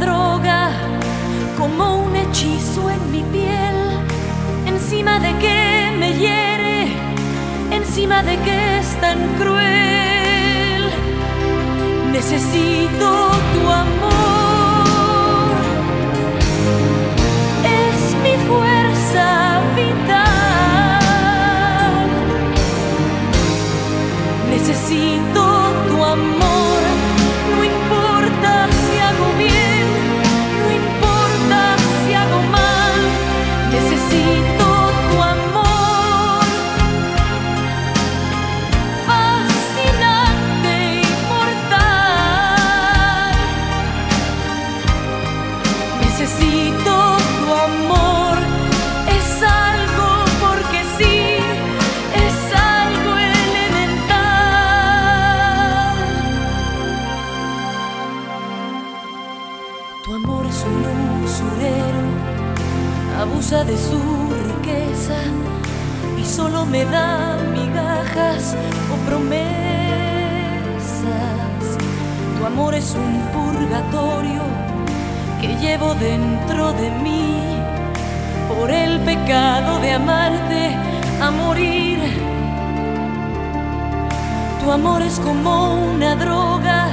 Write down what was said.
droga, como un hechizo en mi piel, encima de que me hiere, encima de que es tan cruel. Necesito tu amor, es mi fuerza vital. Necesito tu amor, Necesito tu amor, es algo porque sí, es algo elemental. Tu amor es un usurero, abusa de su riqueza y solo me da migajas o promesas. Tu amor es un purgatorio que llevo dentro de mí por el pecado de amarte a morir. Tu amor es como una droga